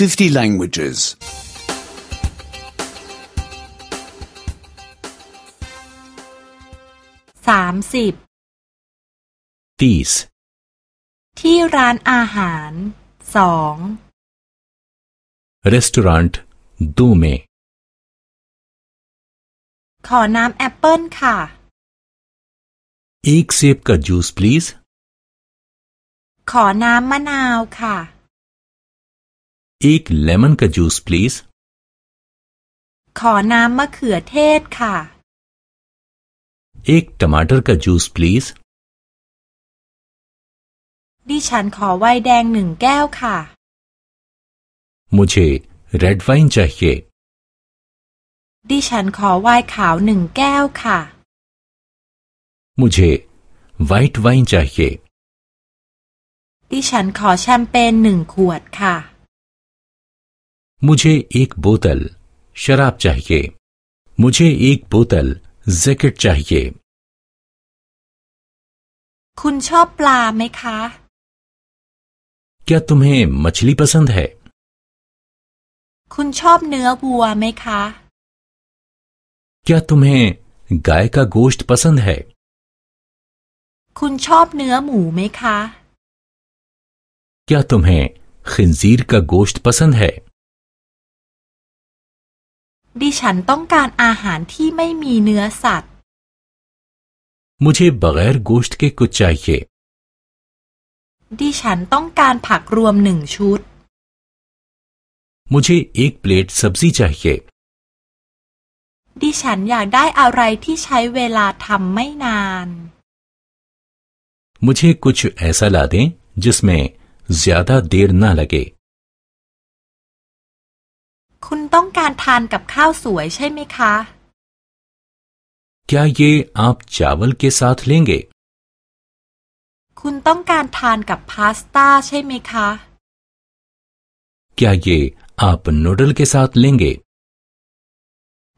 50 languages. 30 Dies. ที่ร้านอาหารสอง Restaurant Dume. ขอน้ำแอปเปิลค่ะ Ek sep ka juice please. ขอน้ำมะนาวค่ะ एक लेमन का juice please ขอน้ำมะเขือเทศค่ะ एक टमाटर का जूस प्लीज ดิฉันขอไวน์แดงหนึ่งแก้วค่ะ मुझे रेड वाइन चाहिए ดิฉันขอไวน์ขาวหนึ่งแก้วค่ะ मुझे वाइट वाइन चाहिए ดิฉันขอแชมเปญหนึ่งขวดค่ะ मुझे एक बोतल शराब चाहिए मुझे एक बोतल जैकेट चाहिए คุณชอบปลาไหมคะ क्या तुम्हें मछली पसंद है คุณชอบเนื้อวัวไหมคะ क्या तुम्हें गाय का गोश्त पसंद है คุณชอบเนื้อหมูไหมคะ क्या तुम्हें खिंजीर का गोश्त पसंद है ดิฉันต้องการอาหารที่ไม่มีเนื้อสัตว์ मुझे बगैर गोश्त के कुछ चाहिए ดิฉันต้องการผักรวมหนึ่งชุด मुझे एक प्लेट सब्जी चाहिए ดิฉันอยากได้อะไรที่ใช้เวลาทำไม่นาน मुझे कुछ ऐसा ला दें जिसमें ज्यादा देर न लगे คุณต้องการทานกับข้าวสวยใช่ไหมคะ क्या ये आप चावल के साथ लेंगे คุณต้องการทานกับพาสต้าใช่ไหมคะ क्या ये आप नूडल के साथ लेंगे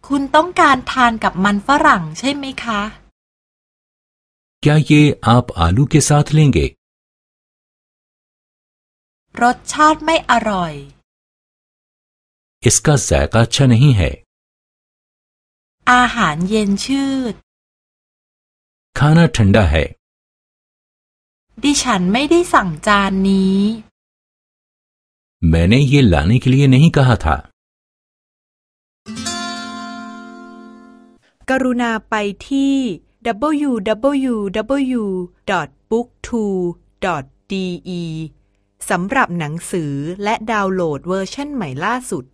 คุณต้องการทานกับมันฝรั่งใช่ไหมคะ क्या ये आप आलू के साथ लेंगे รสชาติไม่อร่อย इसका जायका अच्छा नहीं है อาหารเย็นชืด खाना ठंडा है ดิฉันไม่ได้สั่งจานนี้ मैंने ये लाने के लिए नहीं कहा था กรุณาไปที่ www.booktwo.de สำหรับหนังสือและดาวน์โหลดเวอร์ชันใหม่ล่าสุด